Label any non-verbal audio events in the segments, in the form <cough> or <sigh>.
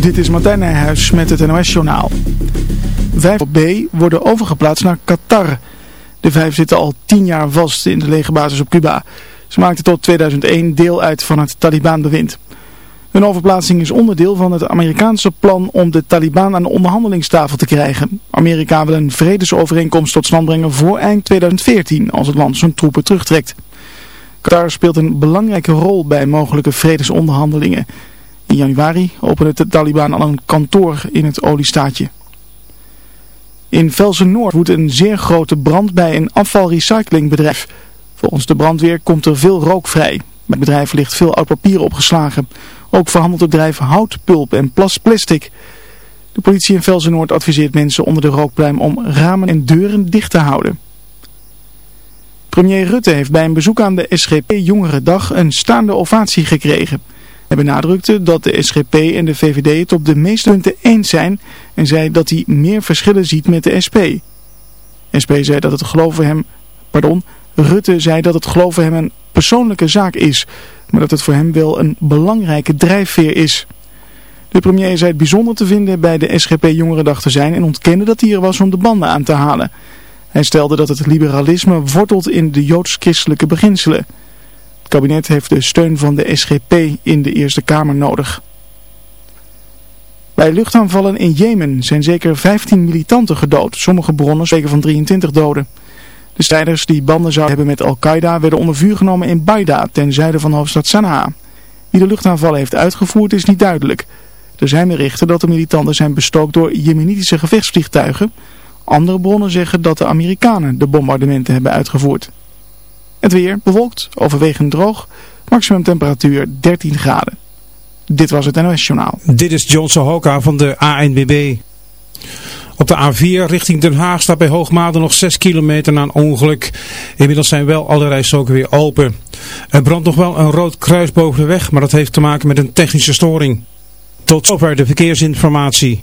Dit is Martijn Nijhuis met het NOS-journaal. Vijf B worden overgeplaatst naar Qatar. De vijf zitten al tien jaar vast in de legerbasis op Cuba. Ze maakten tot 2001 deel uit van het Taliban-bewind. Hun overplaatsing is onderdeel van het Amerikaanse plan om de Taliban aan de onderhandelingstafel te krijgen. Amerika wil een vredesovereenkomst tot stand brengen voor eind 2014 als het land zijn troepen terugtrekt. Qatar speelt een belangrijke rol bij mogelijke vredesonderhandelingen. In januari opende de Taliban al een kantoor in het oliestaatje. In Velsen-Noord woedt een zeer grote brand bij een afvalrecyclingbedrijf. Volgens de brandweer komt er veel rook vrij. Bij het bedrijf ligt veel oud papier opgeslagen. Ook verhandelt het bedrijf houtpulp en plastic. De politie in Velsen-Noord adviseert mensen onder de rookpluim om ramen en deuren dicht te houden. Premier Rutte heeft bij een bezoek aan de SGP Jongerendag een staande ovatie gekregen. Hij benadrukte dat de SGP en de VVD het op de meeste punten eens zijn en zei dat hij meer verschillen ziet met de SP. SP zei dat het geloven hem, pardon, Rutte zei dat het geloven hem een persoonlijke zaak is, maar dat het voor hem wel een belangrijke drijfveer is. De premier zei het bijzonder te vinden bij de SGP Jongerendag te zijn en ontkende dat hij er was om de banden aan te halen. Hij stelde dat het liberalisme wortelt in de joods-christelijke beginselen. Het kabinet heeft de steun van de SGP in de Eerste Kamer nodig. Bij luchtaanvallen in Jemen zijn zeker 15 militanten gedood. Sommige bronnen spreken van 23 doden. De strijders die banden zouden hebben met Al-Qaeda werden onder vuur genomen in Baida, ten zuiden van hoofdstad Sanaa. Wie de luchtaanvallen heeft uitgevoerd is niet duidelijk. Er zijn berichten dat de militanten zijn bestookt door jemenitische gevechtsvliegtuigen. Andere bronnen zeggen dat de Amerikanen de bombardementen hebben uitgevoerd. Weer bewolkt, overwegend droog, maximum temperatuur 13 graden. Dit was het NOS Journaal. Dit is John Sohoka van de ANBB. Op de A4 richting Den Haag staat bij Hoogmade nog 6 kilometer na een ongeluk. Inmiddels zijn wel alle rijstroken weer open. Er brandt nog wel een rood kruis boven de weg, maar dat heeft te maken met een technische storing. Tot zover de verkeersinformatie.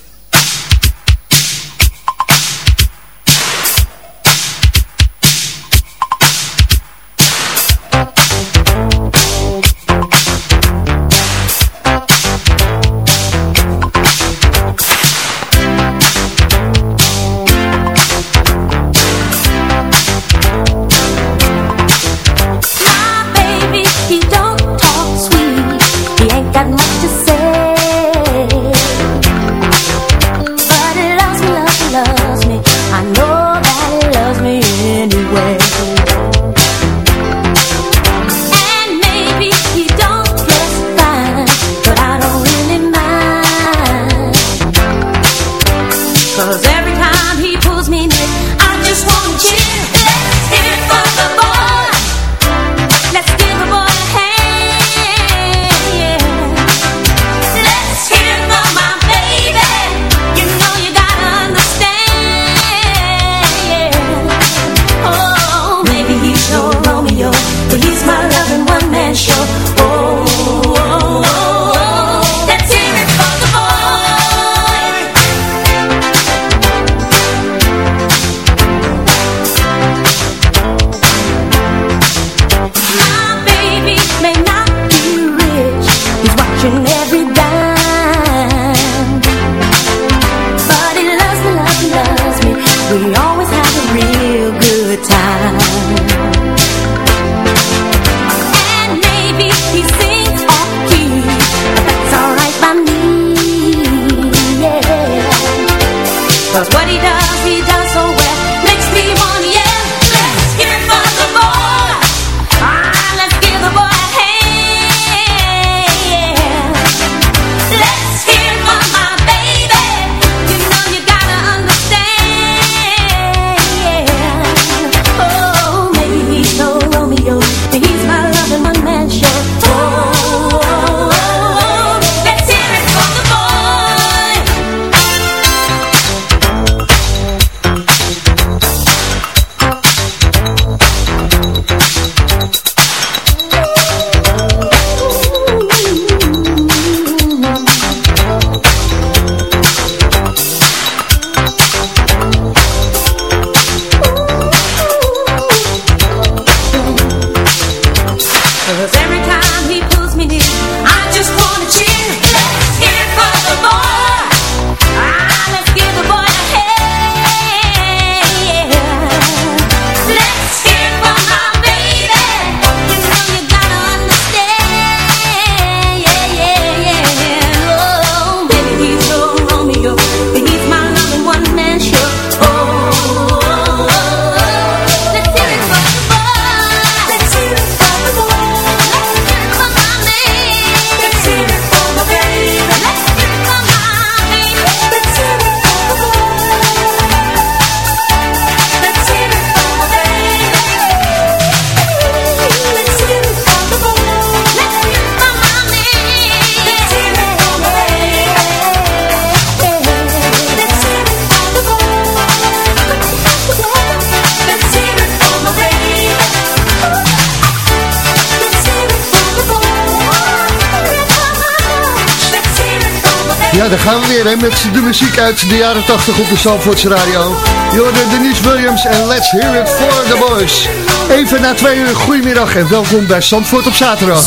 De jaren 80 op de Zandvoortse radio. Je hoorde Denise Williams en Let's Hear It For The Boys. Even na twee uur, goedemiddag en welkom bij Zandvoort op zaterdag.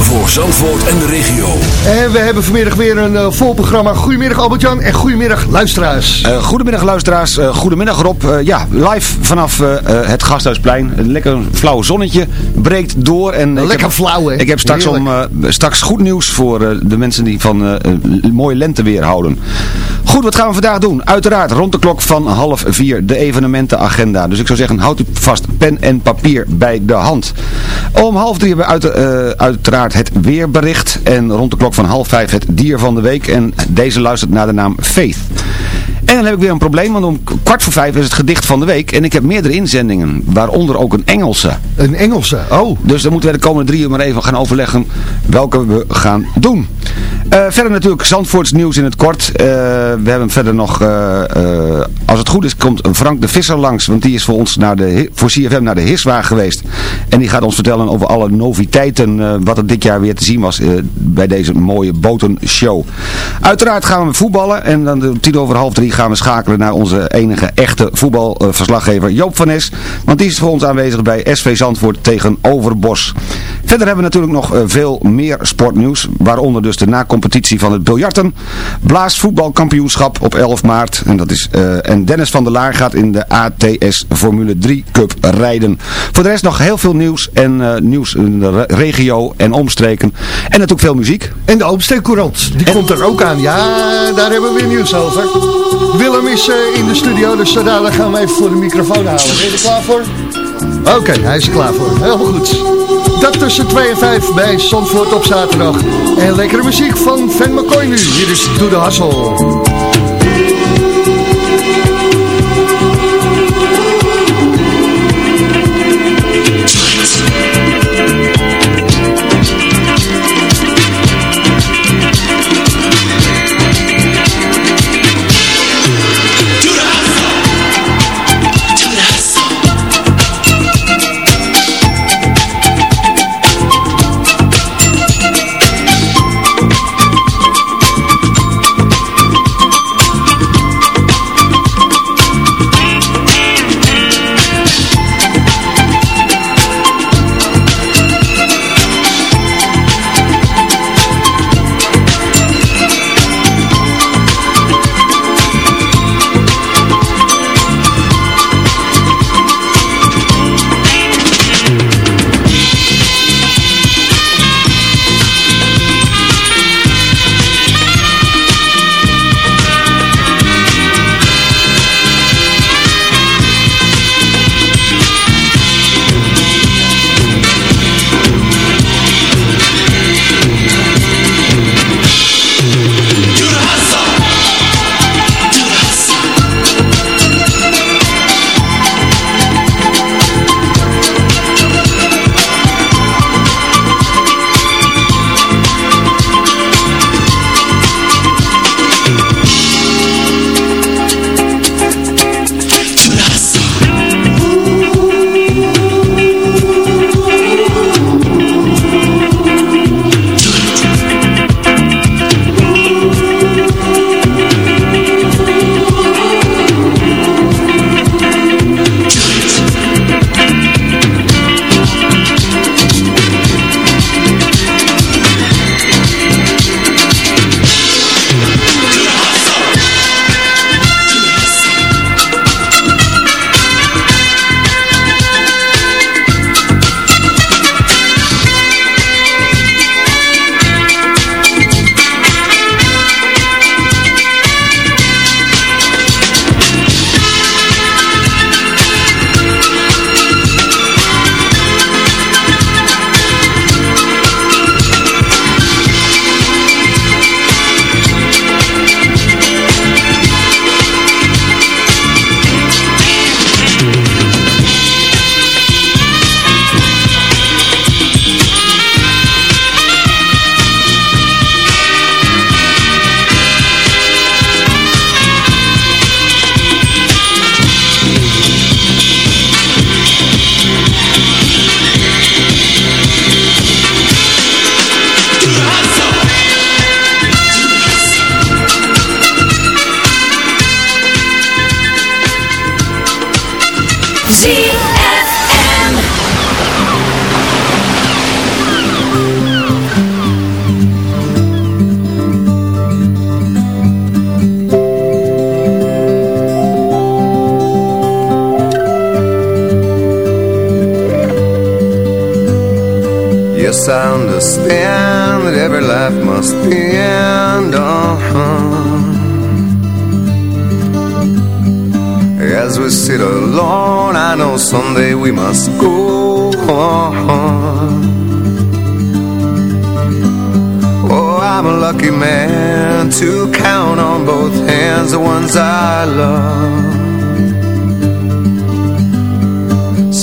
Voor Zandvoort en de regio. En we hebben vanmiddag weer een eh, vol programma. Goedemiddag Albert-Jan en goedemiddag luisteraars. Eh, goedemiddag luisteraars, Eh, goedemiddag Rob. Eh, ja, live vanaf eh, eh, het Gasthuisplein. Een lekker flauw zonnetje breekt door. En Lekker heb, flauw, hè? Ik heb straks, om, straks goed nieuws voor eh, de mensen die van eh, mooi lenteweer houden. Goed, wat gaan we vandaag doen? Uiteraard rond de klok van half vier de evenementenagenda. Dus ik zou zeggen, houd u vast pen en papier bij de hand. Om half drie hebben we uit, eh, uiteraard het weerbericht. En rond de klok van half vijf het dier van de week. En deze luistert naar de naam Faith. En dan heb ik weer een probleem, want om kwart voor vijf is het gedicht van de week. En ik heb meerdere inzendingen, waaronder ook een Engelse. Een Engelse, oh. Dus dan moeten we de komende drie uur maar even gaan overleggen welke we gaan doen. Eh, verder natuurlijk Zandvoorts nieuws in het kort. Eh, we hebben verder nog, eh, als het goed is, komt Frank de Visser langs. Want die is voor ons naar de, voor CFM naar de Hiswaag geweest. En die gaat ons vertellen over alle noviteiten, wat er dit jaar weer te zien was bij deze mooie botenshow. Uiteraard gaan we voetballen. En dan de tien over half drie gaan we schakelen naar onze enige echte voetbalverslaggever Joop van Nes. Want die is voor ons aanwezig bij SV Zandvoort tegen Overbos. Verder hebben we natuurlijk nog eh, veel meer sportnieuws. Waaronder dus de na-competitie van het biljarten. Blaasvoetbalkampioenschap op 11 maart. En, dat is, eh, en Dennis van der Laar gaat in de ATS Formule 3 Cup rijden. Voor de rest nog heel veel nieuws. En eh, nieuws in de re- regio en omstreken. En natuurlijk veel muziek. En de Oomsteekcourant, die komt er ook aan. Ja, daar hebben we weer nieuws over. Willem is eh, in de studio, dus dadelijk gaan we even voor de microfoon halen. Ben je er klaar voor? Oké, hij is er klaar voor. Helemaal goed. Dat tussen 2 en 5 bij Zandvoort op zaterdag. En lekkere muziek van Van McCoy nu. Hier is To The Hustle.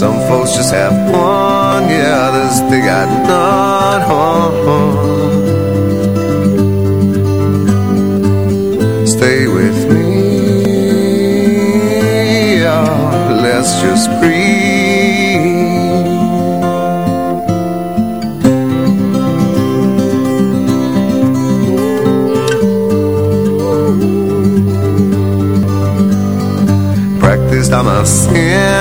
Some folks just have one, yeah, others they got none. Stay with me, yeah, let's just breathe. Practiced all my sins,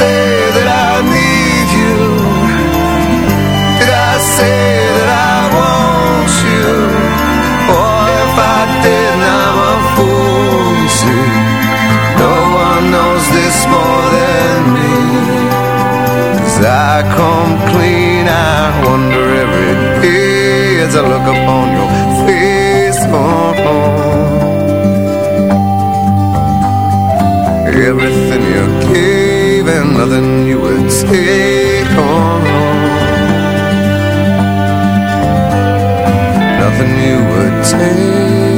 Say that I need you? Did I say that I want you? Or if I didn't, I'm a fool, you see. No one knows this more than I come clean, I wonder every day as I look upon your face. Oh. Everything you and nothing you would take on. Nothing you would take.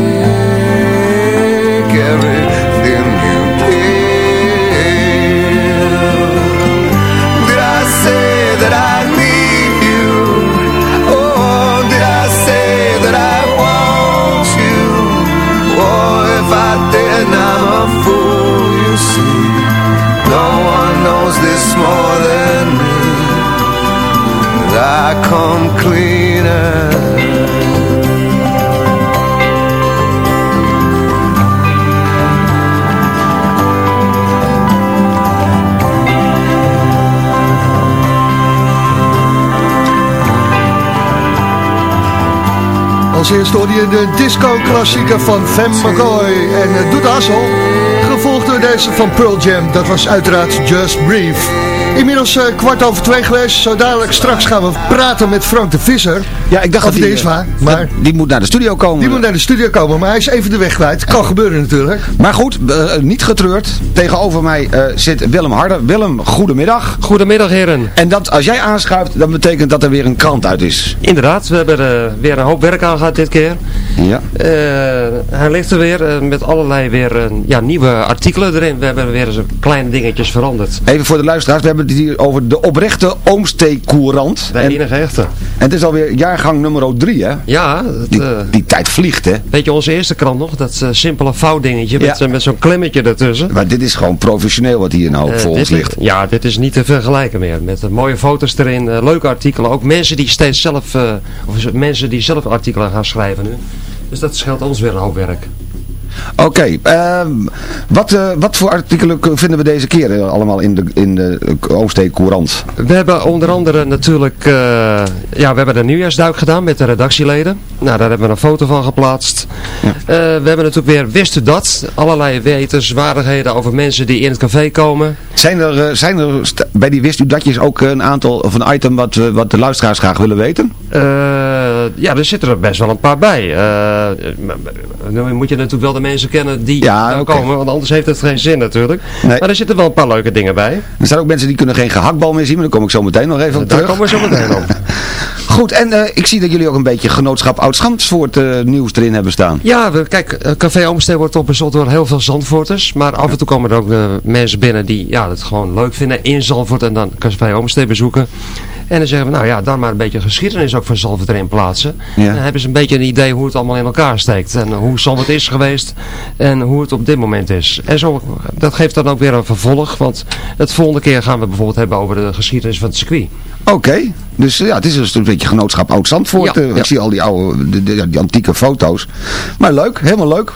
Come cleaner. Als eerste hoorde je de disco-klassieker van Van McCoy en uh, Doet Hassel. Gevolgd door deze van Pearl Jam. Dat was uiteraard Just Brief. Inmiddels eh, kwart over twee geweest. Zo dadelijk straks gaan we praten met Frank de Visser. Ja, ik dacht Of dat die is waar, maar die moet naar de studio komen. die moet naar de studio komen. Maar hij is even de weg kwijt. Kan gebeuren natuurlijk. Maar goed, eh, niet getreurd. Tegenover mij eh, zit Willem Harder. Willem, goedemiddag. Goedemiddag heren. En dat, als jij aanschuift, dan betekent dat er weer een krant uit is. Inderdaad, we hebben er weer een hoop werk aan gehad dit keer. Ja. Eh, hij ligt er weer eh, met allerlei weer eh, ja, nieuwe artikelen erin. We hebben weer eens een kleine dingetjes veranderd. Even voor de luisteraars, we hebben het hier over de oprechte Oomstee-courant. De En, en enige echte. Het is alweer jaargang nummer drie, hè? Ja, dat, Die, eh, die tijd vliegt, hè? weet je onze eerste krant nog? Dat eh, simpele vouwdingetje met, Ja. eh, met zo'n klemmetje ertussen. Maar dit is gewoon professioneel wat hier nou voor ons ligt. Ja, dit is niet te vergelijken meer. Met mooie foto's erin, leuke artikelen. Ook mensen die steeds zelf, of mensen die zelf artikelen gaan schrijven nu. Dus dat scheelt ons weer een hoop werk. Oké, ehm, wat, eh, wat voor artikelen vinden we deze keer eh, allemaal in de, in de uh, Oomstee-courant? We hebben onder andere natuurlijk, eh, ja, we hebben een nieuwjaarsduik gedaan met de redactieleden. Nou, daar hebben we een foto van geplaatst. Ja. Eh, we hebben natuurlijk weer Wist u dat? Allerlei wetenswaardigheden over mensen die in het café komen. Zijn er, eh, zijn er bij die wist u datjes ook een aantal of een item wat, wat de luisteraars graag willen weten? Eh, ja, er zitten er best wel een paar bij. Eh, nu moet je natuurlijk wel de mensen kennen die Ja, daar komen, want anders heeft het geen zin natuurlijk. Nee. Maar er zitten wel een paar leuke dingen bij. Er zijn ook mensen die kunnen geen gehaktbal meer zien, maar daar kom ik zo meteen nog even op Daar terug. komen we zo meteen op. <laughs> Goed, en eh, ik zie dat jullie ook een beetje genootschap Oud-Schandvoort eh, nieuws erin hebben staan. Ja, we, kijk, eh, Café Oomsteen wordt op bezocht door heel veel Zandvoorters. Maar af en toe komen er ook eh, mensen binnen die ja, het gewoon leuk vinden in Zandvoort en dan Café Oomsteen bezoeken. En dan zeggen we, nou ja, dan maar een beetje geschiedenis ook van erin plaatsen. Ja. Dan hebben ze een beetje een idee hoe het allemaal in elkaar steekt. En hoe Zandvoort is geweest en hoe het op dit moment is. En zo, dat geeft dan ook weer een vervolg. Want het volgende keer gaan we bijvoorbeeld hebben over de geschiedenis van het circuit. Oké, dus ja, het is dus een beetje genootschap Oud-Zandvoort. Ja, Eh, Ik zie al die oude, de, de- die antieke foto's. Maar leuk, helemaal leuk.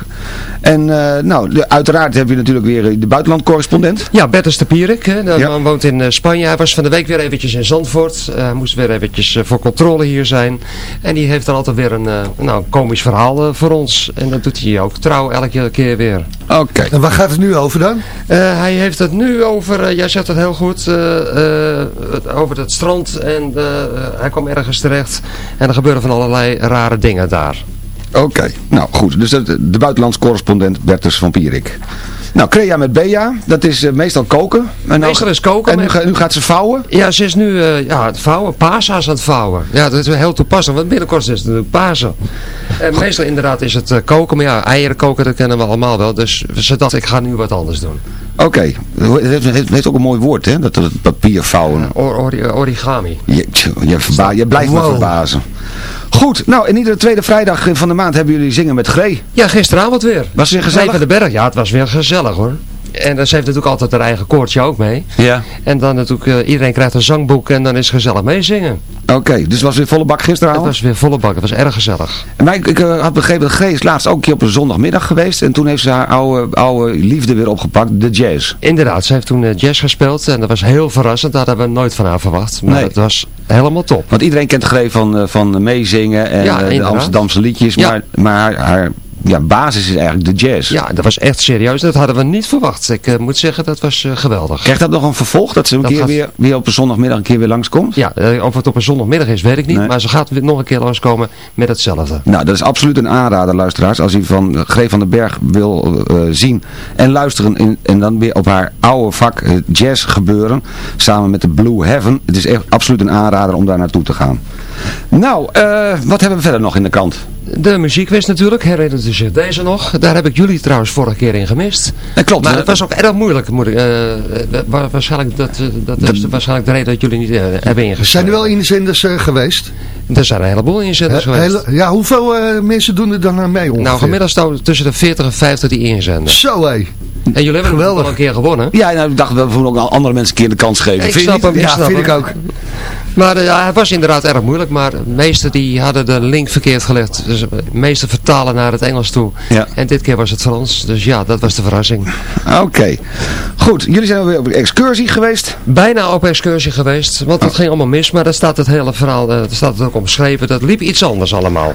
En eh, nou, de- uiteraard heb je natuurlijk weer eh, de buitenlandcorrespondent. Ja, Bertus de Pierik, hè, de Ja. man woont in eh, Spanje. Hij was van de week weer eventjes in Zandvoort. Eh, Hij moest weer eventjes voor controle hier zijn. En die heeft dan altijd weer een, eh, nou, komisch verhaal voor ons. En dat doet hij ook trouw elke keer weer. Oké. En waar gaat het nu over dan? Eh, hij heeft het nu over, jij zegt het heel goed, eh, eh, over het strand. En hij kwam ergens terecht. En er gebeuren van allerlei rare dingen daar. Oké, nou goed. Dus de buitenlands correspondent Bertus van Pierik. Nou, Crea met Bea, dat is eh, meestal koken. En nou- Meestal is koken En nu, met- ga- nu gaat ze vouwen. Ja, ze is nu eh, ja, het vouwen, pasa's aan het vouwen. Ja, dat is wel heel toepasselijk, want binnenkort is het natuurlijk Pasen. En meestal inderdaad is het eh, koken, maar ja, eieren koken, dat kennen we allemaal wel. Dus ze dacht, ik ga nu wat anders doen. Oké, het heeft, ook een mooi woord, hè? Dat, dat papier vouwen. Or- ori- origami. Je, je, verba- je blijft me verbazen. Goed, nou, in iedere tweede vrijdag van de maand hebben jullie zingen met Gree. Ja, gisteravond weer. Was het weer gezellig? Van de Berg, ja, het was weer gezellig hoor. En ze heeft natuurlijk altijd haar eigen koortje ook mee. Ja. En dan natuurlijk, eh, iedereen krijgt een zangboek en dan is het gezellig meezingen. Oké, dus het was weer volle bak Het gisteravond? was weer volle bak, het was erg gezellig. Maar ik, ik eh, had begrepen dat is laatst ook een keer op een zondagmiddag geweest. En toen heeft ze haar oude, oude liefde weer opgepakt, de jazz. Inderdaad, ze heeft toen eh, jazz gespeeld en dat was heel verrassend. Dat hadden we nooit van haar verwacht. Maar Nee. het was helemaal top. Want iedereen kent Gree van, van meezingen en Ja, de. Amsterdamse liedjes. Ja. Maar, maar haar, haar ja, basis is eigenlijk de jazz. Ja, dat was echt serieus. Dat hadden we niet verwacht. Ik eh, moet zeggen, dat was eh, geweldig. Krijgt dat nog een vervolg? Dat ze een Dat keer gaat- weer, weer op een zondagmiddag een keer weer langskomt? Ja, eh, of het op een zondagmiddag is, weet ik niet. Nee. Maar ze gaat weer nog een keer langskomen met hetzelfde. Nou, dat is absoluut een aanrader, luisteraars. Als u van Gree van den Berg wil zien en luisteren in, en dan weer op haar oude vak jazz gebeuren, samen met de Blue Heaven. Het is echt absoluut een aanrader om daar naartoe te gaan. Nou, eh, wat hebben we verder nog in de kant? De muziekquiz natuurlijk, herinnert u zich deze nog? Daar heb ik jullie trouwens vorige keer in gemist. Dat klopt. Maar het was ook erg moeilijk. Moet ik, eh, eh, wa- waarschijnlijk, dat, dat is waarschijnlijk de reden dat jullie niet eh, hebben ingezet. Zijn er wel inzenders geweest? Er zijn een heleboel inzetters He- geweest. hele- ja, hoeveel mensen doen er dan aan mee ongeveer? Nou, gemiddeld staan tussen de 40 en 50 die inzenden. Zo hé. En jullie hebben Geweldig. wel een keer gewonnen. Ja, nou, ik dacht dat we ook andere mensen een keer de kans geven. Ik Vind snap ik Ja, snap vind ik ook. Maar eh, ja, het was inderdaad erg moeilijk. Maar de meesten die hadden de link verkeerd gelegd. Dus de meeste vertalen naar het Engels toe. Ja. En dit keer was het Frans. Dus ja, dat was de verrassing. Oké. Goed, jullie zijn weer op excursie geweest. Bijna op excursie geweest. Want het ging allemaal mis. Maar daar staat het hele verhaal eh, daar staat het ook omschreven. Dat liep iets anders allemaal.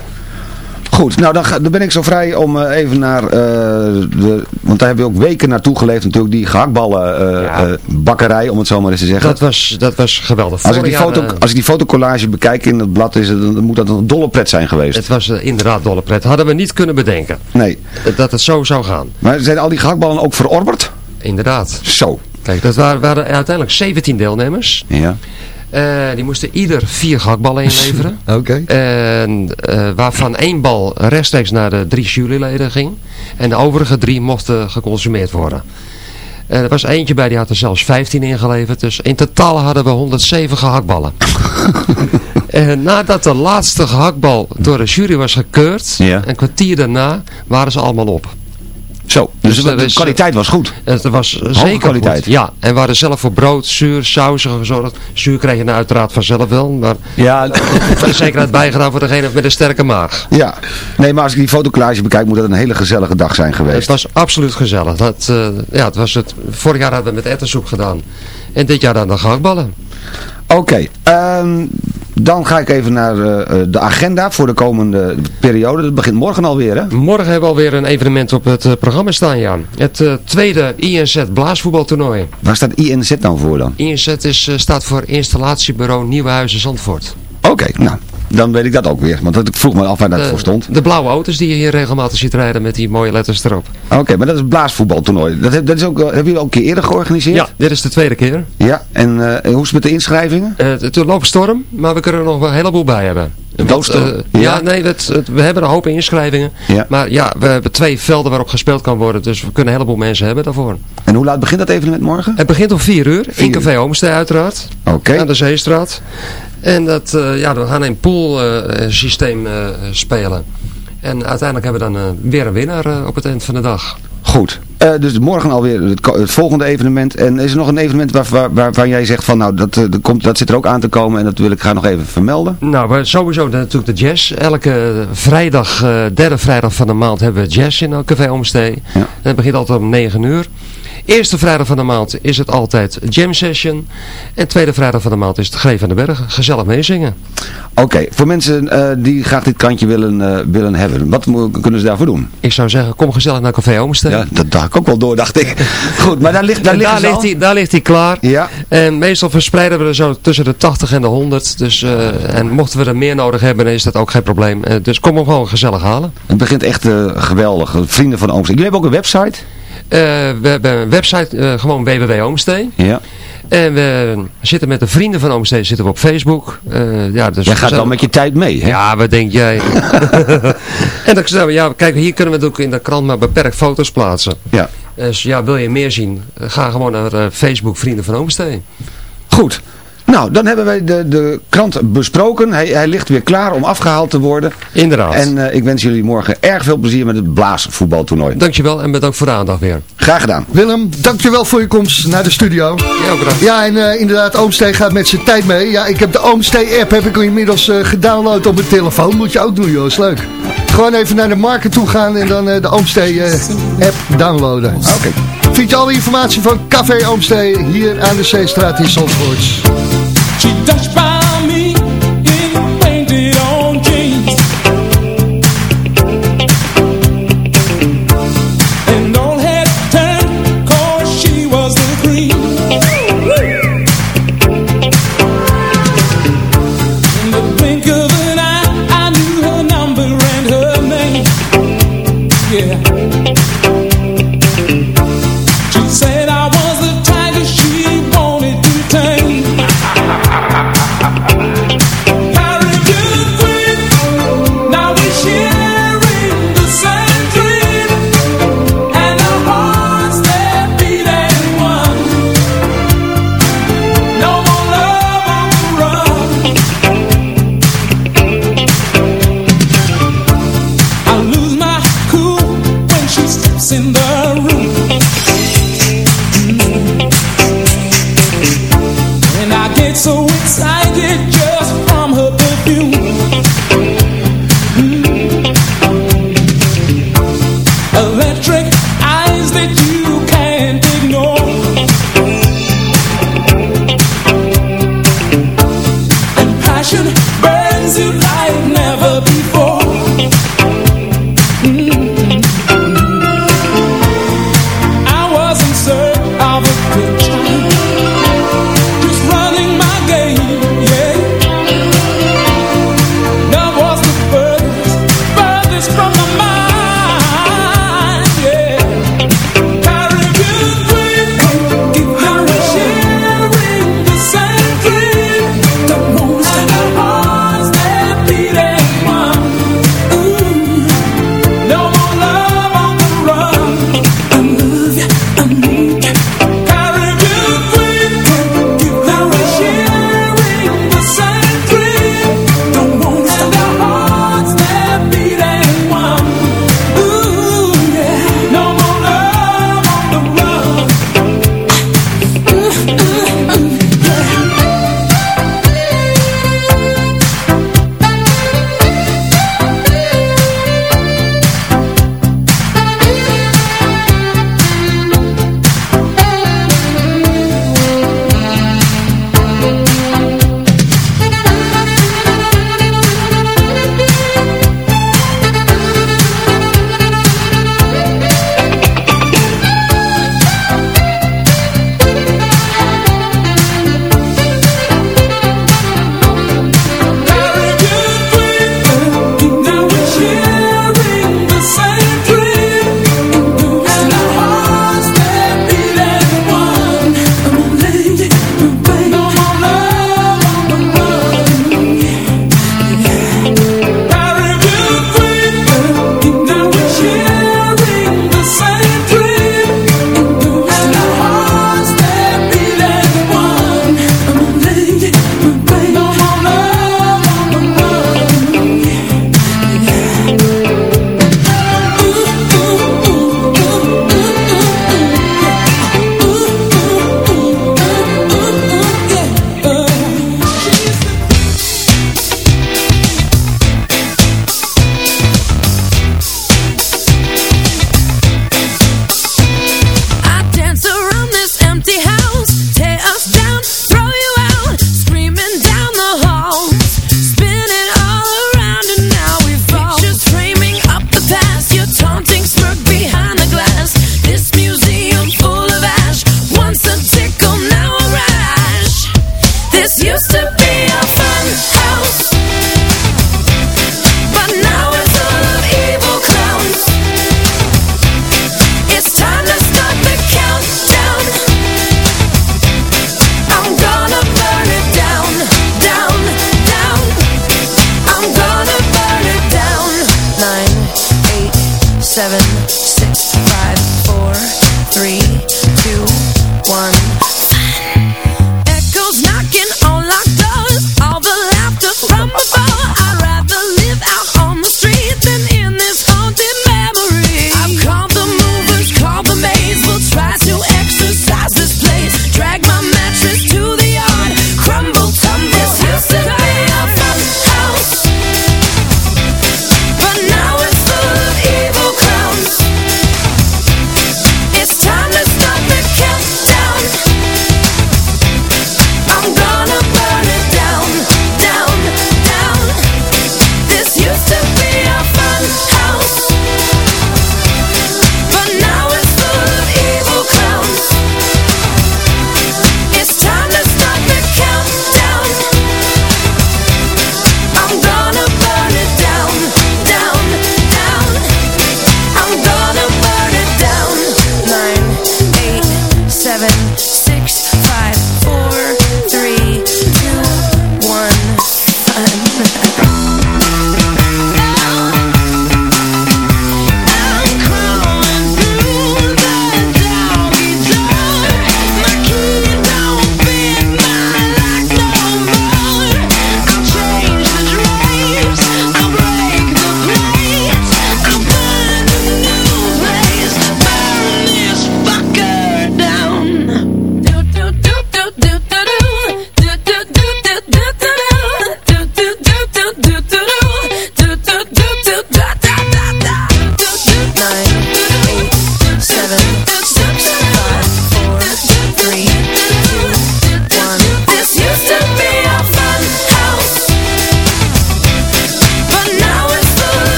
Goed, nou dan, ga- dan ben ik zo vrij om eh, even naar eh, de... Want daar hebben we ook weken naartoe geleefd natuurlijk. Die gehaktballen eh, Ja. bakkerij, om het zo maar eens te zeggen. Dat was, dat was geweldig. als, ik die foto, als ik die fotocollage bekijk in het blad, is het, dan moet dat een dolle pret zijn geweest. Het was inderdaad dolle pret. Hadden we niet kunnen bedenken. Nee. Dat het zo zou gaan. Maar zijn al die gehaktballen ook verorberd? Inderdaad. Zo. Kijk, dat waren, waren uiteindelijk 17 deelnemers. Ja. Eh, die moesten ieder vier gehaktballen inleveren. <laughs> Oké. Eh, waarvan één bal rechtstreeks naar de drie juryleden ging. En de overige drie mochten geconsumeerd worden. Eh, er was eentje bij, die had er zelfs 15 ingeleverd. Dus in totaal hadden we 107 gehaktballen. <laughs> en nadat de laatste gehaktbal door de jury was gekeurd, Ja. een kwartier daarna, waren ze allemaal op. Zo. Dus, Dus de, is, kwaliteit was goed. Het was zeker kwaliteit. goed. Ja, en we hadden zelf voor brood, zuur, sauzen gezorgd. Zuur kreeg je nou uiteraard vanzelf wel, maar Ja, <laughs> zekerheid bijgedaan voor degene met een sterke maag. ja. Nee, maar als ik die fotocollage bekijk, moet dat een hele gezellige dag zijn Het geweest. was absoluut gezellig. Dat, eh, ja, het was het, vorig jaar hadden we met ettersoep gedaan. En dit jaar dan de gehaktballen. Oké, ehm, dan ga ik even naar eh, eh, de agenda voor de komende periode. Dat begint morgen alweer, hè? Morgen hebben we alweer een evenement op het eh, programma staan, Jan. Het tweede INZ blaasvoetbaltoernooi. Waar staat INZ nou voor dan? INZ is, staat voor Installatiebureau Nieuwe Huizen Zandvoort. Oké, nou, dan weet ik dat ook weer. Want dat- ik vroeg me af waar dat voor stond. De, de blauwe auto's die je hier regelmatig ziet rijden met die mooie letters erop. Oké, maar dat is een blaasvoetbaltoernooi. Dat, dat is ook, hebben jullie ook een keer eerder georganiseerd? Ja, dit is de tweede keer. Ja, en eh, hoe is het met de inschrijvingen? Eh, het het loopt storm, maar we kunnen er nog wel een heleboel bij hebben. Want, eh, Ja? ja, nee, het, het- we hebben een hoop inschrijvingen. Ja. Maar ja, we hebben twee velden waarop gespeeld kan worden. Dus we kunnen een heleboel mensen hebben daarvoor. En hoe laat begint dat evenement morgen? Het begint om 4 uur. Vier In Café Homestee uiteraard. Oké. Aan de Zeestraat. En dat, eh, ja, we gaan een poolsysteem uh, spelen. En uiteindelijk hebben we dan uh, weer een winnaar op het eind van de dag. Goed. Uh, dus morgen alweer het, het, volgende evenement. En is er nog een evenement waar, waar, waarvan jij zegt van nou dat, dat, komt, dat zit er ook aan te komen en dat wil ik graag nog even vermelden? Nou, sowieso natuurlijk de jazz. Elke vrijdag, derde vrijdag van de maand hebben we jazz in Café Omstee. Ja. Dat begint altijd om 9 uur. Eerste vrijdag van de maand is het altijd jam session. En tweede vrijdag van de maand is het Greef van de Bergen. Gezellig meezingen. Oké, okay, voor mensen uh, die graag dit kantje willen, uh, willen hebben, wat kunnen ze daarvoor doen? Ik zou zeggen, kom gezellig naar Café Oomsteen. Ja, dat dacht ik ook wel door, dacht ik. <laughs> Goed, maar daar ligt, daar ligt, daar ligt, hij, daar ligt hij klaar. Ja. En meestal verspreiden we er zo tussen de 80 en de 100. Dus, uh, en mochten we er meer nodig hebben, dan is dat ook geen probleem. dus kom hem gewoon gezellig halen. Het begint echt geweldig. Vrienden van Oomsteen. Jullie hebben ook een website? Uh, we hebben een website, uh, gewoon www Oomsteen. Ja. En we zitten met de vrienden van Oomsteen zitten we op Facebook. Uh, ja, dus jij gaat wel met je tijd mee, hè? Ja, wat denk jij? <laughs> en dan zeggen we, ja, kijk, hier kunnen we ook in de krant maar beperkt foto's plaatsen. Ja. Dus ja, wil je meer zien? Ga gewoon naar Facebook Vrienden van Oomsteen. Goed. Nou, dan hebben wij de, de krant besproken. Hij, hij ligt weer klaar om afgehaald te worden. Inderdaad. En uh, ik wens jullie morgen erg veel plezier met het blaasvoetbaltoernooi. Dankjewel en bedankt voor de aandacht weer. Graag gedaan. Willem, dankjewel voor je komst naar de studio. Ja, bedankt. Ja, en uh, inderdaad, Oomstee gaat met zijn tijd mee. Ja, ik heb de Oomstee-app heb ik inmiddels uh, gedownload op mijn telefoon. Moet je ook doen, joh. Is leuk. Gewoon even naar de market toe gaan en dan de Oomstee-app downloaden. Oké. Okay. Vind je alle informatie van Café Oomstee hier aan de Zeestraat in Zandvoort. te das para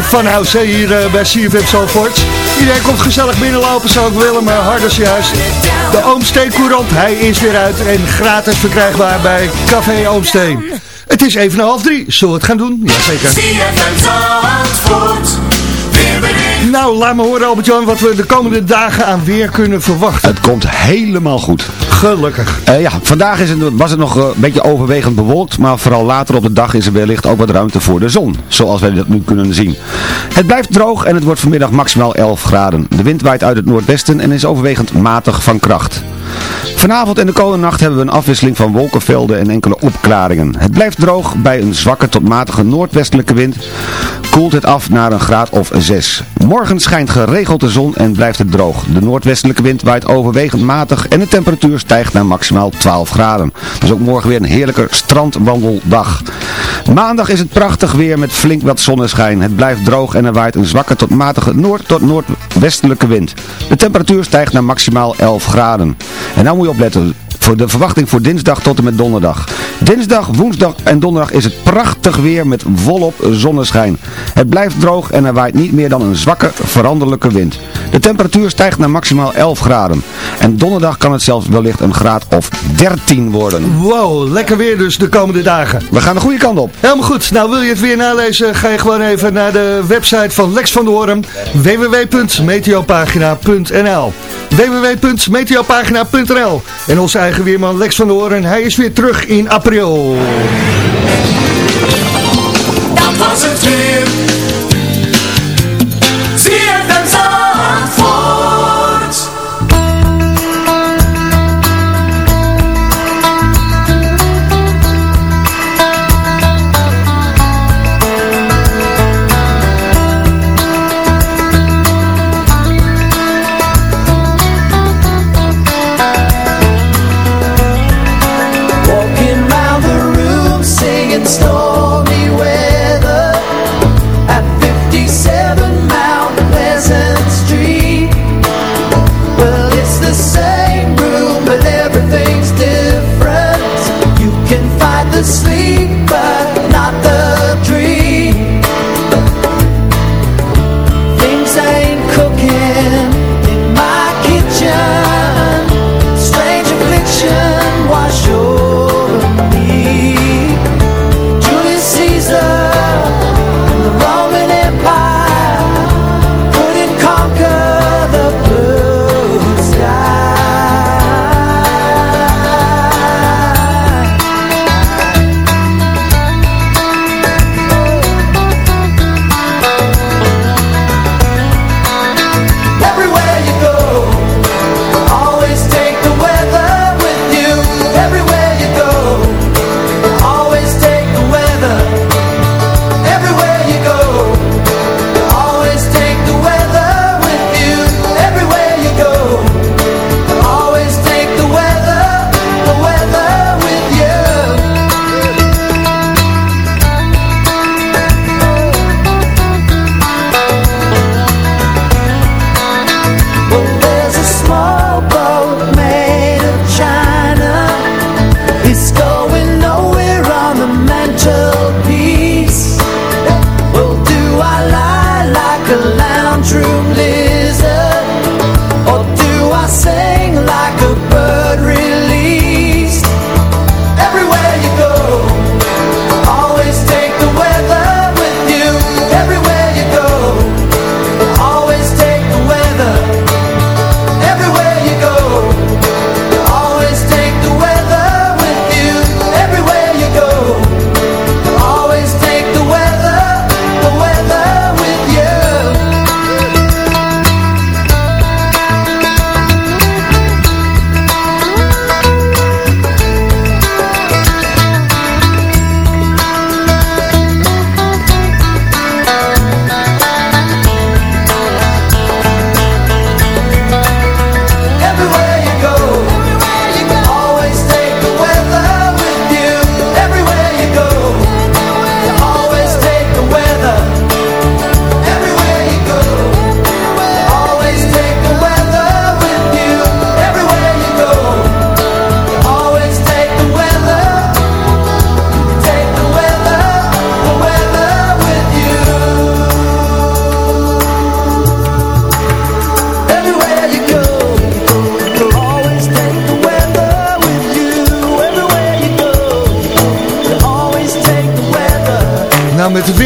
Is funhouse hè, hier eh, bij CFM Zalvoort. Iedereen komt gezellig binnenlopen, zou ik willen, maar harder juist. De Oomsteen Courant, hij is weer uit en gratis verkrijgbaar bij Café Oomsteen. Het is even na half drie, zullen we het gaan doen? Jazeker. Nou, laat me horen Albert-Jan wat we de komende dagen aan weer kunnen verwachten. Het komt helemaal goed. Gelukkig. Eh, ja, vandaag is het, was het nog eh, een beetje overwegend bewolkt, maar vooral later op de dag is er wellicht ook wat ruimte voor de zon, zoals wij dat nu kunnen zien. Het blijft droog en het wordt vanmiddag maximaal 11 graden. De wind waait uit het noordwesten en is overwegend matig van kracht. Vanavond en de komende nacht hebben we een afwisseling van wolkenvelden en enkele opklaringen. Het blijft droog bij een zwakke tot matige noordwestelijke wind. Koelt het af naar een graad of 6. Morgen schijnt geregeld de zon en blijft het droog. De noordwestelijke wind waait overwegend matig en de temperatuur stijgt naar maximaal 12 graden. Dus ook morgen weer een heerlijke strandwandeldag. Maandag is het prachtig weer met flink wat zonneschijn. Het blijft droog en er waait een zwakke tot matige noord- tot noordwestelijke wind. De temperatuur stijgt naar maximaal 11 graden. En nou moet je opletten voor de verwachting voor dinsdag tot en met donderdag. Dinsdag, woensdag en donderdag is het prachtig weer met volop zonneschijn. Het blijft droog en er waait niet meer dan een zwakke veranderlijke wind. De temperatuur stijgt naar maximaal 11 graden. En donderdag kan het zelfs wellicht een graad of 13 worden. Wow, lekker weer dus de komende dagen. We gaan de goede kant op. Helemaal goed. Nou, wil je het weer nalezen? Ga je gewoon even naar de website van Lex van de Hoorn. www.meteopagina.nl www.meteopagina.nl En onze eigen weerman Lex van de Hoorn, hij is weer terug in april. Dat was het weer.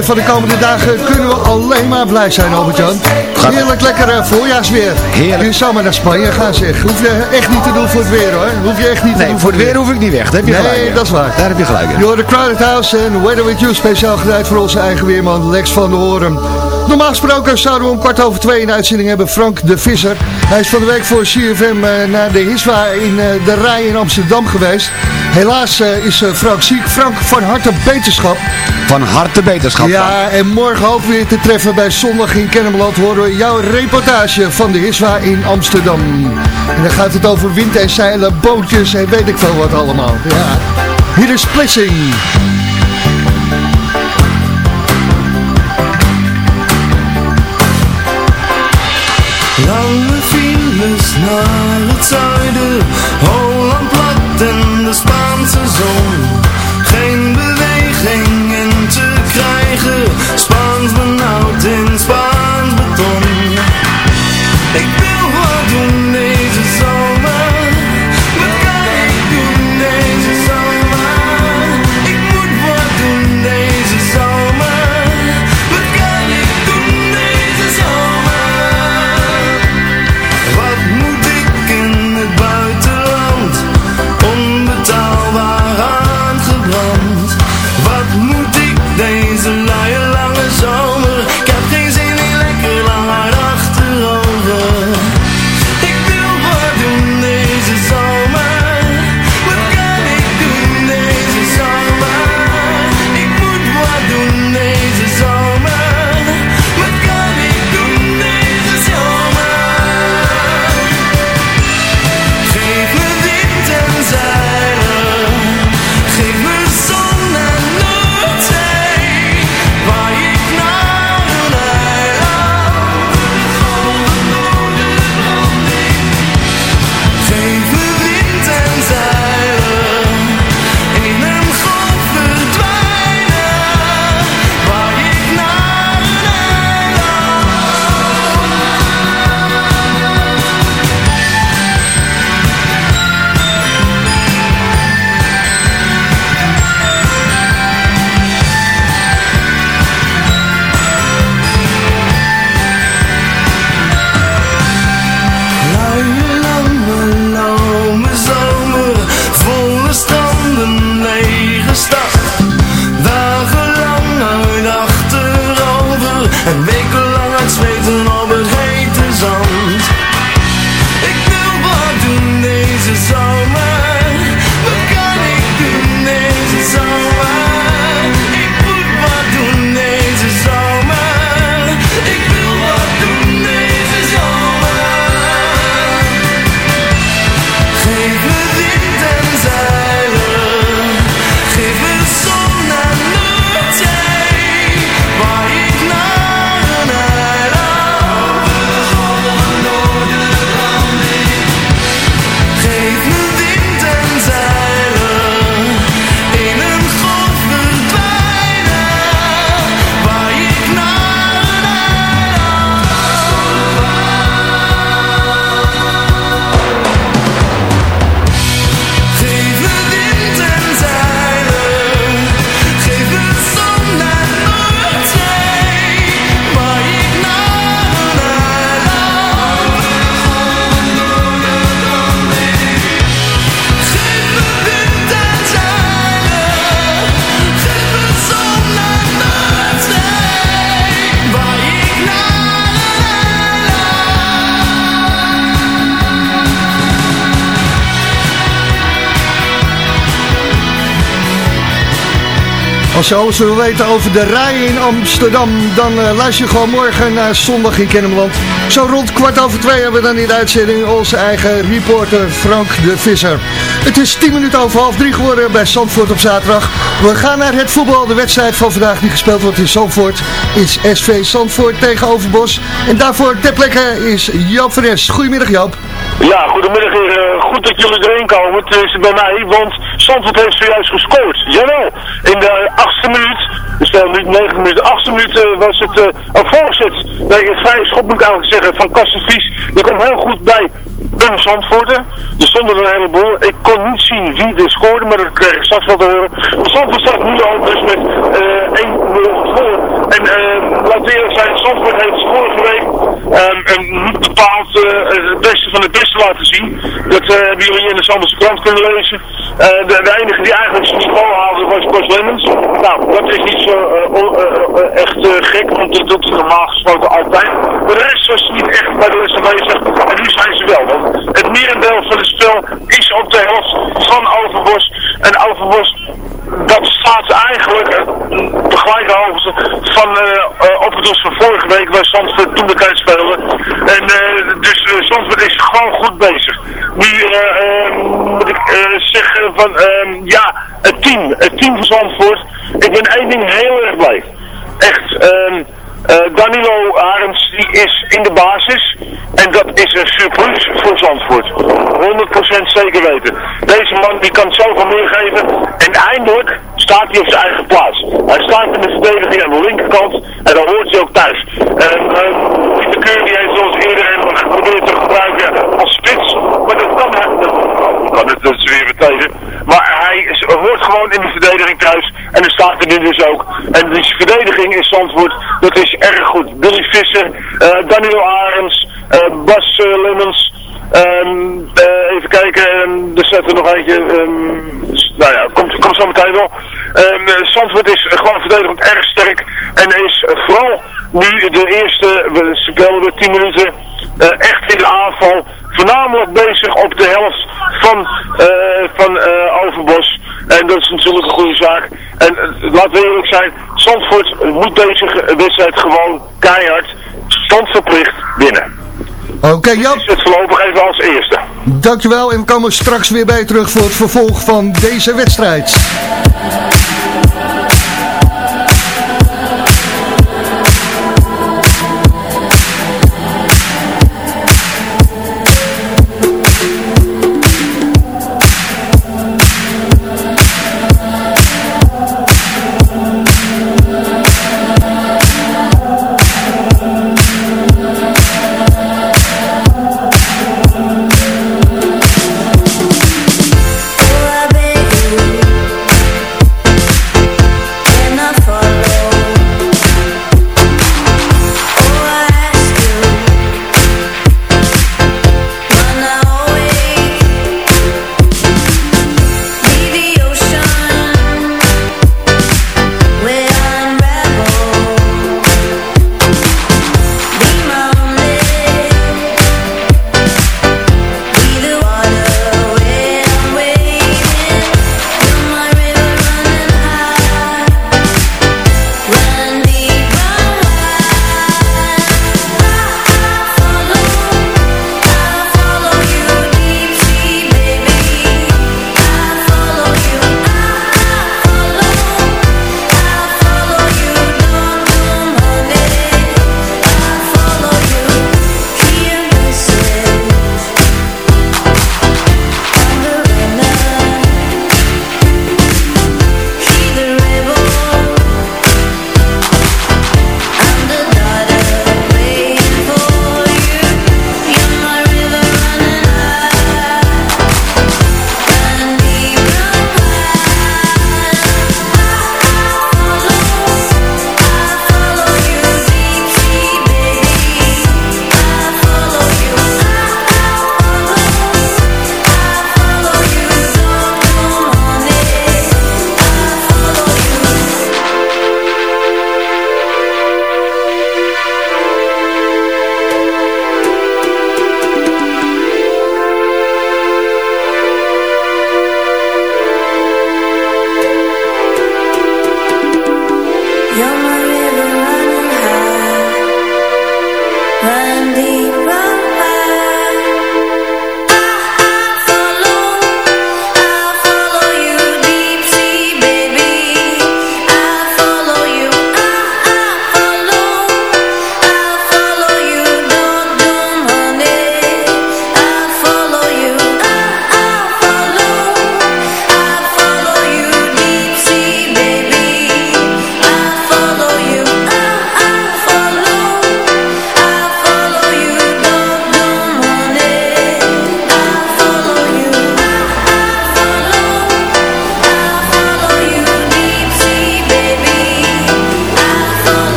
Weer van de komende dagen kunnen we alleen maar blij zijn, Albert-Jan. Heerlijk lekker eh, voorjaarsweer. Heerlijk. Je zou maar naar Spanje gaan, zeg. Hoef je echt niet te doen voor het weer, hoor. Hoef je echt niet te Nee, doen voor het weer hoef ik niet weg. Daar heb je Nee, gelijk in. dat is waar. Daar heb je gelijk hoort de Crowded House en Weather With You speciaal gedraaid voor onze eigen weerman Lex van der Hoorn. Normaal gesproken zouden we om kwart over twee in de uitzending hebben Frank de Visser. Hij is van de week voor CFM eh, naar de Hiswa in eh, de Rij in Amsterdam geweest. Helaas eh, is Frank ziek. Frank van harte beterschap. Van harte beterschap. Ja, en morgen ook weer te treffen bij Zondag in Kennemerland horen we jouw reportage van de Hiswa in Amsterdam. En dan gaat het over wind en zeilen, bootjes en weet ik veel wat allemaal. Ja. Hier is Splitsing. Holland plat en de Spaanse zon. Als je alles wil weten over de rij in Amsterdam, dan eh, luister je gewoon morgen naar Zondag in Kennemerland. Zo rond kwart over twee hebben we dan in de uitzending onze eigen reporter Frank de Visser. Het is tien minuten over half drie geworden bij Zandvoort op zaterdag. We gaan naar het voetbal. De wedstrijd van vandaag die gespeeld wordt in Zandvoort is SV Zandvoort tegen Overbos. En daarvoor ter plekke is Joop Fres. Goedemiddag Joop. Ja, goedemiddag. Goed dat jullie erin komen. Het is bij mij, want Zandvoort heeft zojuist gescoord. Jawel, in de achtste minuut, dus de minuut, negen minuten, achtste minuut eh, was het eh, een voorzet. Nee, een vrije schop moet ik eigenlijk zeggen, van Kastenvries. Die komt heel goed bij een Zandvoorten. Er stonden er een heleboel. Ik kon niet zien wie er scoorde, maar dat kreeg ik straks wel te horen. Zandvoort staat nu al dus met eh 1-0 En uh, laten we eerlijk zijn, Zandvoort heeft vorige week ehm, een niet bepaald eh, het beste van het beste laten zien. Dat eh, hebben jullie in de Zandvoortse krant kunnen lezen. Eh, de, de enige die eigenlijk zijn niveau haalde was Bas Lemmens. Nou, dat is niet zo echt gek, want dat doet ze normaal gesproken altijd. De rest was niet echt bij de rest bezig. En nu zijn ze wel. Want het merendeel van het spel is op de helft van Overbos. En Overbos dat staat eigenlijk de gelijke van uh, Opperdos van vorige week waar Zandvoort toen de tijd speelde. En eh, dus uh, Zandvoort is gewoon goed bezig. Nu eh, eh, moet ik eh, zeggen van ehm, ja, het team, het team van Zandvoort. Ik ben één ding heel erg blij. Echt, ehm eh, Danilo Arends die is in de basis en dat is een surprise voor Zandvoort. 100% zeker weten. Deze man die kan zoveel meer geven en eindelijk staat hij op zijn eigen plaats. Hij staat in de verdediging aan de linkerkant en dan hoort hij ook thuis. En uh, Pieter Keur die heeft zoals eerder geprobeerd te gebruiken als spits, maar dat kan hij dat kan het dus weer weer. Maar hij is, hoort gewoon in de verdediging thuis en dan staat er nu dus ook. En die verdediging in Zandvoort, dat is erg goed. Billy Visser, uh, Daniel Arends, uh, Bas uh, Lemmens, um, even kijken, um, er staat er nog eentje, um, nou ja, komt, komt zo meteen wel. Um, is gewoon verdedigend erg sterk en is vooral nu de eerste, we spelen we 10 minuten, echt in de aanval voornamelijk bezig op de helft van, uh, van uh, Overbos. En dat is natuurlijk een goede zaak. En laten we eerlijk zijn, Zandvoort moet deze wedstrijd gewoon keihard standverplicht winnen. Oké, okay, Jan. Dat is het voorlopig even als eerste. Dankjewel en we komen straks weer bij terug voor het vervolg van deze wedstrijd.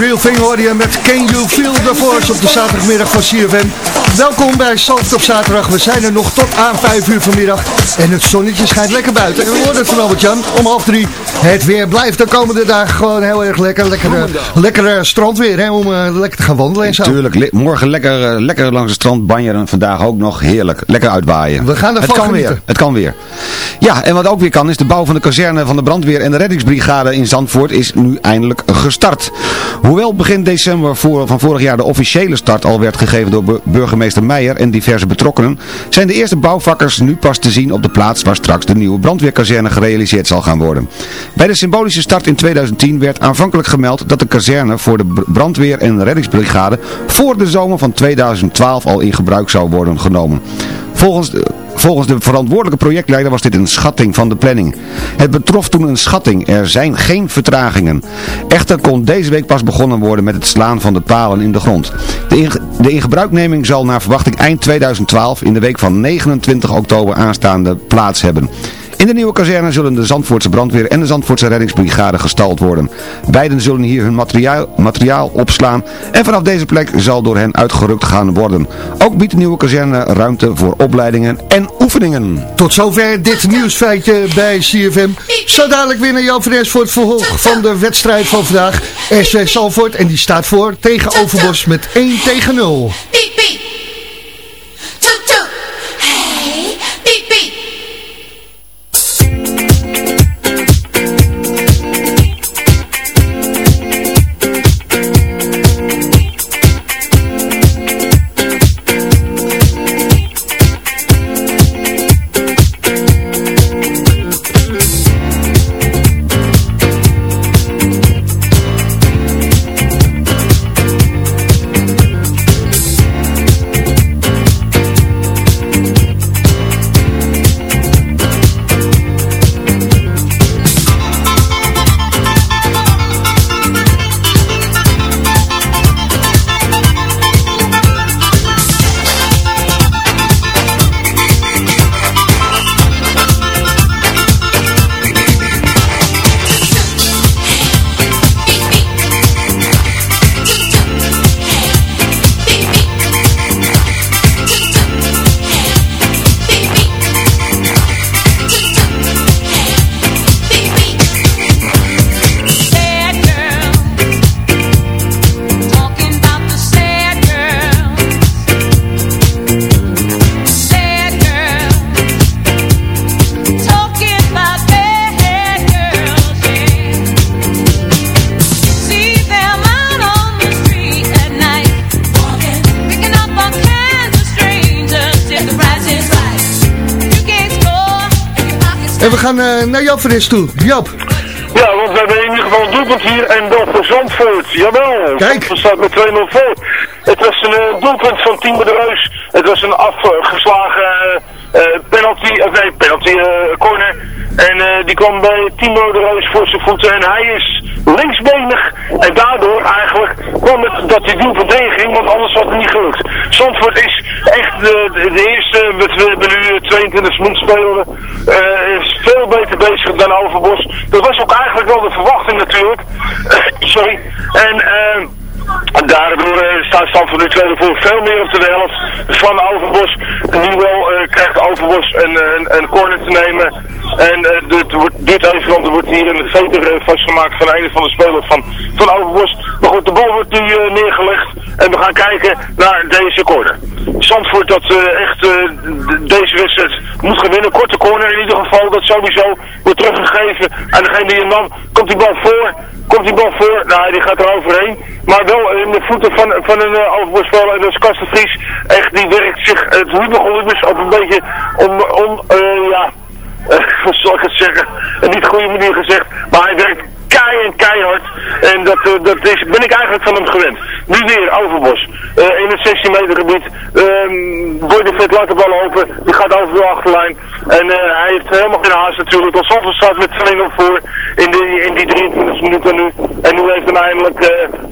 Real Thing met Can You Feel The Force op de zaterdagmiddag van CFM. Welkom bij Zalft op zaterdag. We zijn er nog tot aan 5 uur vanmiddag. En het zonnetje schijnt lekker buiten. En we horen het van Albert-Jan om half drie. Het weer blijft de komende dagen gewoon heel erg lekker. Lekker, lekker strandweer hè, om eh, lekker te gaan wandelen en zo. Tuurlijk, li- morgen lekker, eh, lekker langs het strand banjeren. Vandaag ook nog heerlijk. Lekker uitwaaien. We gaan ervan het kan genieten. weer. Het kan weer. Ja, en wat ook weer kan is de bouw van de kazerne van de brandweer en de reddingsbrigade in Zandvoort is nu eindelijk gestart. Hoewel begin december voor, van vorig jaar de officiële start al werd gegeven door bu- burgemeester Meijer en diverse betrokkenen, zijn de eerste bouwvakkers nu pas te zien op de plaats waar straks de nieuwe brandweerkazerne gerealiseerd zal gaan worden. Bij de symbolische start in 2010 werd aanvankelijk gemeld dat de kazerne voor de br- brandweer en reddingsbrigade voor de zomer van 2012 al in gebruik zou worden genomen. Volgens de, volgens de verantwoordelijke projectleider was dit een schatting van de planning. Het betrof toen een schatting. Er zijn geen vertragingen. Echter kon deze week pas begonnen worden met het slaan van de palen in de grond. De, in, de zal naar verwachting eind 2012 in de week van 29 oktober aanstaande plaats hebben. In de nieuwe kazerne zullen de Zandvoortse brandweer en de Zandvoortse reddingsbrigade gestald worden. Beiden zullen hier hun materiaal, materiaal opslaan en vanaf deze plek zal door hen uitgerukt gaan worden. Ook biedt de nieuwe kazerne ruimte voor opleidingen en oefeningen. Tot zover dit nieuwsfeitje bij CFM. Zo dadelijk weer naar Jan van voor het vervolg van de wedstrijd van vandaag. SW Salvoort en die staat voor tegen Overbos met 1 tegen 0. Beep beep. Gaan eh, naar van Es toe. Jap, Ja, want we hebben in ieder geval een doelpunt hier en dat voor Zandvoort. Jawel, Kijk. Zandvoort staat met 2-0 voor. Het was een eh, doelpunt van Timo de Reus. Het was een afgeslagen eh, penalty, of nee, penalty eh, corner. En eh, die kwam bij Timo de Reus voor zijn voeten en hij is linksbenig. En daardoor eigenlijk kwam het dat doelpunt erin ging, want anders had het niet gelukt. Zandvoort is echt de, de, eerste, we hebben nu eh, 22 minuten spelen, eh, is veel beter bezig dan Overbos. Dat was ook eigenlijk wel de verwachting natuurlijk. <coughs> Sorry. En eh, daardoor eh, staat Zandvoort nu tweede voor veel meer op de helft van Overbos. En nu wel eh, krijgt Overbos een, een, een corner te nemen. En eh, het wordt, duurt even, want er wordt hier een veter eh, vastgemaakt van een van de spelers van, van Overbos. Maar goed, de bal wordt nu eh, neergelegd. En we gaan kijken naar deze corner. Zandvoort dat eh, echt eh, deze wedstrijd moet gewinnen. Korte corner in ieder geval. Dat sowieso wordt teruggegeven aan degene die hem nam. Komt die bal voor. Komt die bal voor. Nou, die gaat er overheen. Maar wel in de voeten van, van een uh. En dat is Kasten Vries. Echt, die werkt zich het Hubergolubus op een beetje om, om eh, ja, <laughs> eh, hoe zal ik het zeggen, niet goede manier gezegd, maar hij werkt kei en keihard. En dat, eh, dat is, ben ik eigenlijk van hem gewend. Nu weer Overbos. Eh, in het 16 meter gebied. Boy de Vet laat de bal open. Die gaat over de achterlijn. En eh, hij heeft helemaal geen haast natuurlijk. Want Zandvoort staat met 2-0 voor in, die in die 23 minuten nu. En nu heeft dan eindelijk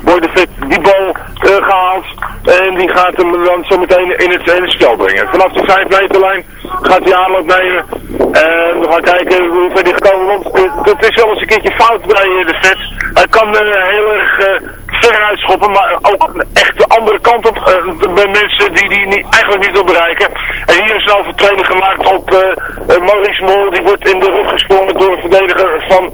Boy de Vet die bal eh, gehaald. En die gaat hem dan zo meteen in het, het spel brengen. Vanaf de 5 meterlijn gaat hij aanloop nemen. En we gaan kijken hoe ver die gekomen Want het is wel eens een keertje fout bij eh, de vet. Hij kan eh, heel erg eh, verder uitschoppen, maar ook echt de andere kant op bij mensen die die niet, eigenlijk niet wil bereiken. En hier is een overtreding gemaakt op eh, Maurice Mol, die wordt in de rug gesprongen door een verdediger van,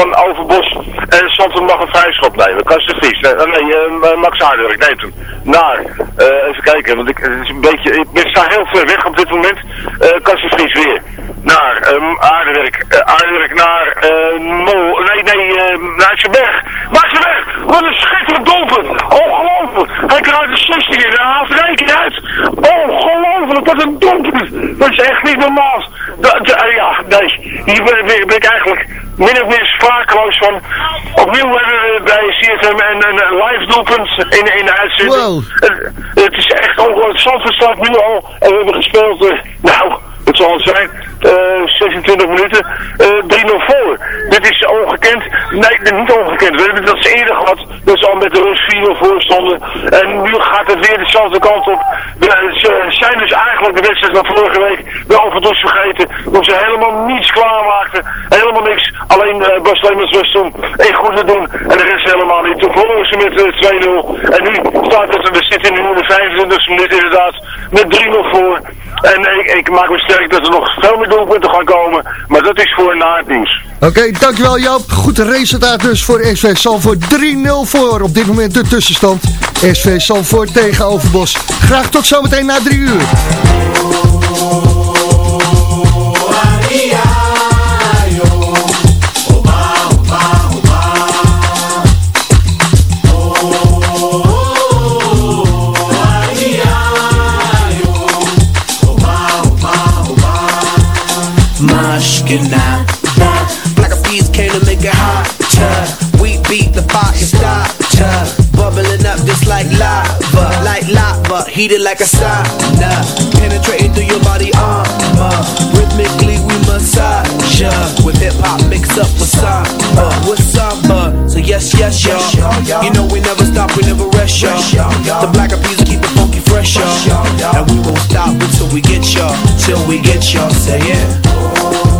van Overbos. En Santos mag een vrije schop nemen. Kasten Vries, nee, nee eh, Max Aardenwerk neemt hem. Naar, eh, even kijken, want ik, het is een beetje, ik sta heel ver weg op dit moment. Eh Kasten Vries weer. Naar um, Aardenwerk, eh, Aardenwerk naar eh, Mol, nee, nee, eh, naar. Maartsenberg, wat een schitterend doelpunt. Ongelooflijk. Hij krijgt de 16 in en hij haalt keer uit. Ongelooflijk, wat een doelpunt. Dat is echt niet normaal. Eh, ja, nee, hier ben, ben- ben ik eigenlijk min of meer sprakeloos van. Opnieuw hebben we bij CFM een, een live doelpunt in, in de uitzending. Het, het is echt ongelooflijk. Zandvoort staat nu al en we hebben gespeeld, eh, nou, zal zijn, eh, 26 minuten, eh 3-0 voor. Dit is ongekend. Nee, niet ongekend. We hebben dat eerder gehad, ze al met de rust 4-0 voor stonden. En nu gaat het weer dezelfde kant op. We- zijn dus eigenlijk de wedstrijd van vorige week wel overdons vergeten. Omdat ze helemaal niets klaarmaakten. Helemaal niks. Alleen eh Bas Lemmers was toen één goede doen. En de rest helemaal niet. Toen verloren ze met eh, 2-0. En nu staat het, we zitten nu in de 25 minuut inderdaad met 3-0 voor. En ik, ik maak me sterk dat er nog veel meer doelpunten gaan komen. Maar dat is voor na het nieuws. Oké, dankjewel Joop. Goed resultaat dus voor SV Salvoort. 3-0 voor op dit moment de tussenstand. SV Salvoort tegen Overbos. Graag tot zometeen na 3 uur. Mashkina. Black eyed peas came to make it hotter. We beat the fire starter. Bubbling up just like lava, like lava, heated like a sauna. Penetrating through your body armor. Rhythmically we massage ya. With hip hop mixed up with samba, with samba. So yes, yes, y'all. You know we never stop, we never rest, y'all. The black peas keep it funky fresh, y'all. And we won't stop until we get y'all, till we get y'all. Say yeah.